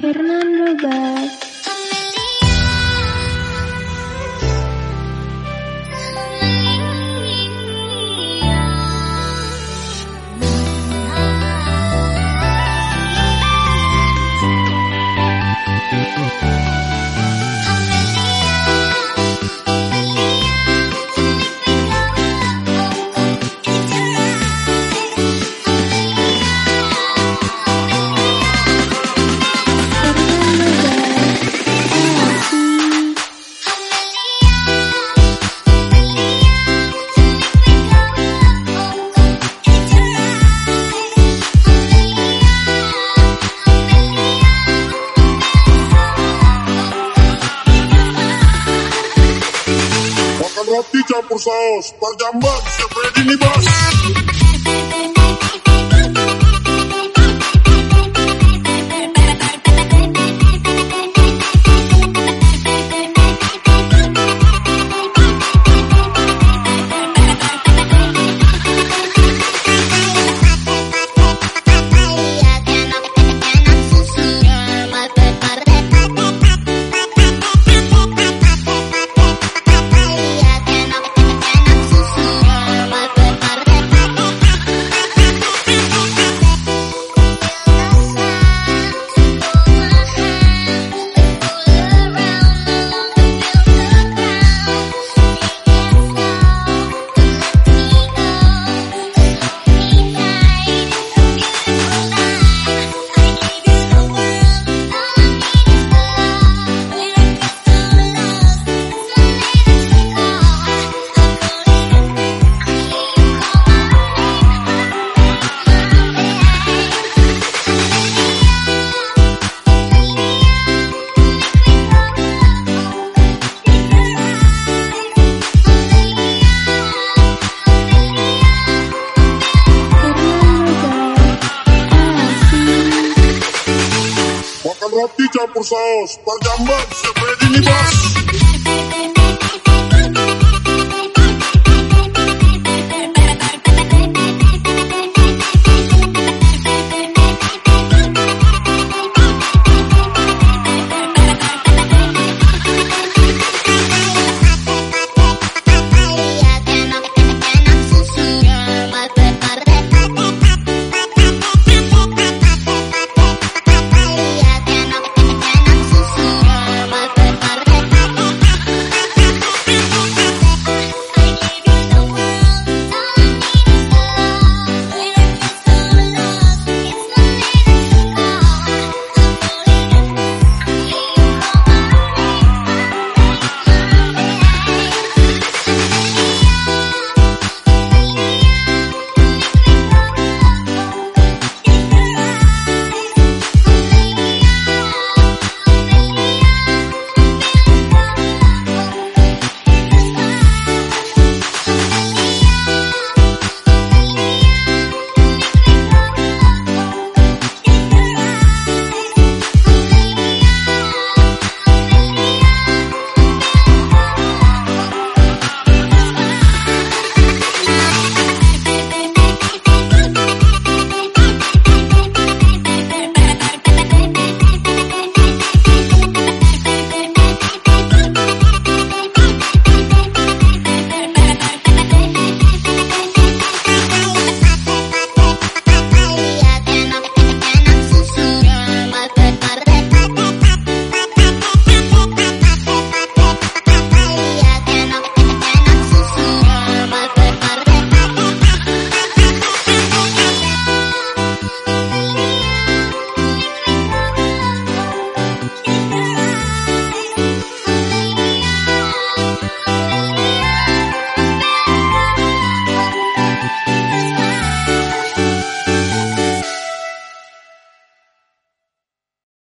Fernando Bass. Makan roti campur saus, parjamban, sampai ini bos. akan roti campur saus. Parjambang siap ready nih bos.